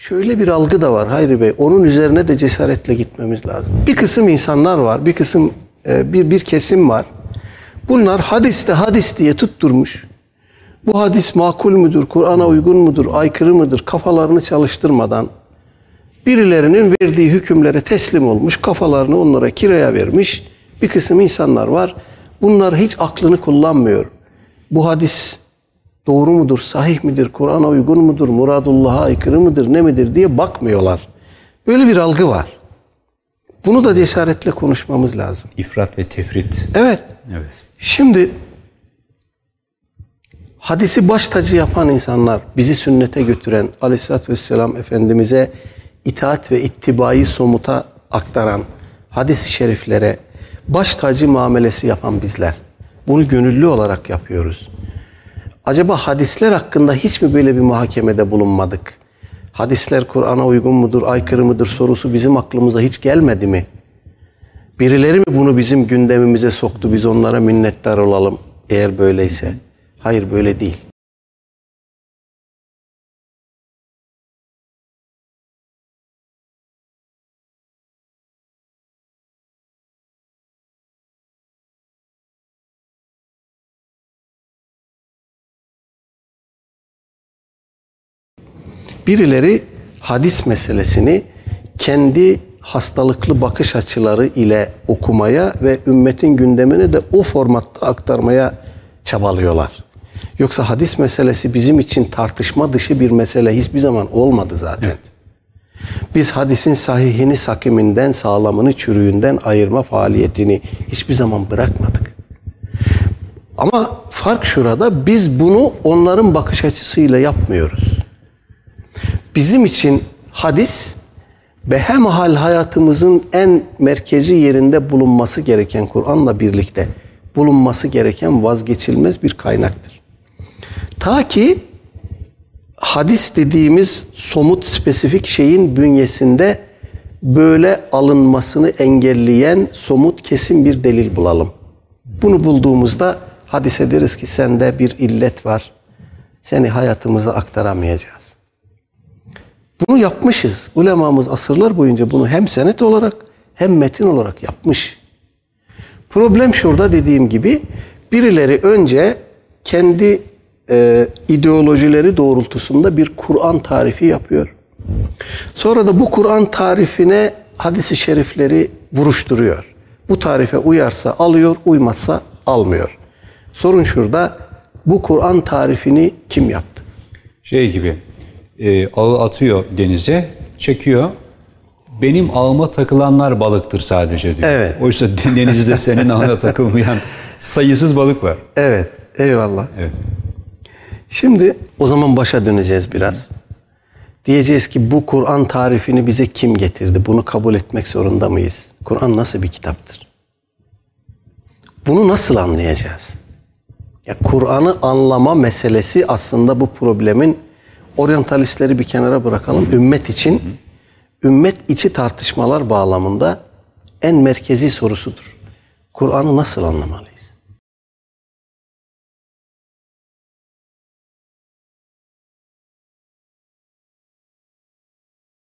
Şöyle bir algı da var Hayri Bey. Onun üzerine de cesaretle gitmemiz lazım. Bir kısım insanlar var, bir kısım e, bir bir kesim var. Bunlar hadiste hadis diye tutturmuş. Bu hadis makul müdür, Kur'an'a uygun mudur, aykırı mıdır kafalarını çalıştırmadan birilerinin verdiği hükümlere teslim olmuş, kafalarını onlara kiraya vermiş bir kısım insanlar var. Bunlar hiç aklını kullanmıyor. Bu hadis doğru mudur, sahih midir, Kur'an'a uygun mudur, muradullah'a aykırı mıdır, ne midir diye bakmıyorlar. Böyle bir algı var. Bunu da cesaretle konuşmamız lazım. İfrat ve tefrit. Evet. Evet. Şimdi hadisi baş tacı yapan insanlar, bizi sünnete götüren aleyhissalatü vesselam Efendimiz'e itaat ve ittibayı somuta aktaran hadis-i şeriflere baş tacı muamelesi yapan bizler. Bunu gönüllü olarak yapıyoruz. Acaba hadisler hakkında hiç mi böyle bir muhakemede bulunmadık? Hadisler Kur'an'a uygun mudur, aykırı mıdır sorusu bizim aklımıza hiç gelmedi mi? Birileri mi bunu bizim gündemimize soktu, biz onlara minnettar olalım eğer böyleyse? Hayır böyle değil. Birileri hadis meselesini kendi hastalıklı bakış açıları ile okumaya ve ümmetin gündemini de o formatta aktarmaya çabalıyorlar. Yoksa hadis meselesi bizim için tartışma dışı bir mesele hiçbir zaman olmadı zaten. Biz hadisin sahihini sakiminden, sağlamını çürüğünden ayırma faaliyetini hiçbir zaman bırakmadık. Ama fark şurada biz bunu onların bakış açısıyla yapmıyoruz. Bizim için hadis behemhal hayatımızın en merkezi yerinde bulunması gereken Kur'an'la birlikte bulunması gereken vazgeçilmez bir kaynaktır. Ta ki hadis dediğimiz somut spesifik şeyin bünyesinde böyle alınmasını engelleyen somut kesin bir delil bulalım. Bunu bulduğumuzda hadise deriz ki sende bir illet var. Seni hayatımıza aktaramayacağız. Bunu yapmışız. Ulemamız asırlar boyunca bunu hem senet olarak hem metin olarak yapmış. Problem şurada dediğim gibi birileri önce kendi e, ideolojileri doğrultusunda bir Kur'an tarifi yapıyor. Sonra da bu Kur'an tarifine hadisi şerifleri vuruşturuyor. Bu tarife uyarsa alıyor, uymazsa almıyor. Sorun şurada bu Kur'an tarifini kim yaptı? Şey gibi e, ağı atıyor denize, çekiyor. Benim ağıma takılanlar balıktır sadece diyor. Evet. Oysa denizde senin ağına takılmayan sayısız balık var. Evet, eyvallah. Evet. Şimdi o zaman başa döneceğiz biraz. Diyeceğiz ki bu Kur'an tarifini bize kim getirdi? Bunu kabul etmek zorunda mıyız? Kur'an nasıl bir kitaptır? Bunu nasıl anlayacağız? Ya Kur'an'ı anlama meselesi aslında bu problemin oryantalistleri bir kenara bırakalım. Ümmet için ümmet içi tartışmalar bağlamında en merkezi sorusudur. Kur'an'ı nasıl anlamalıyız?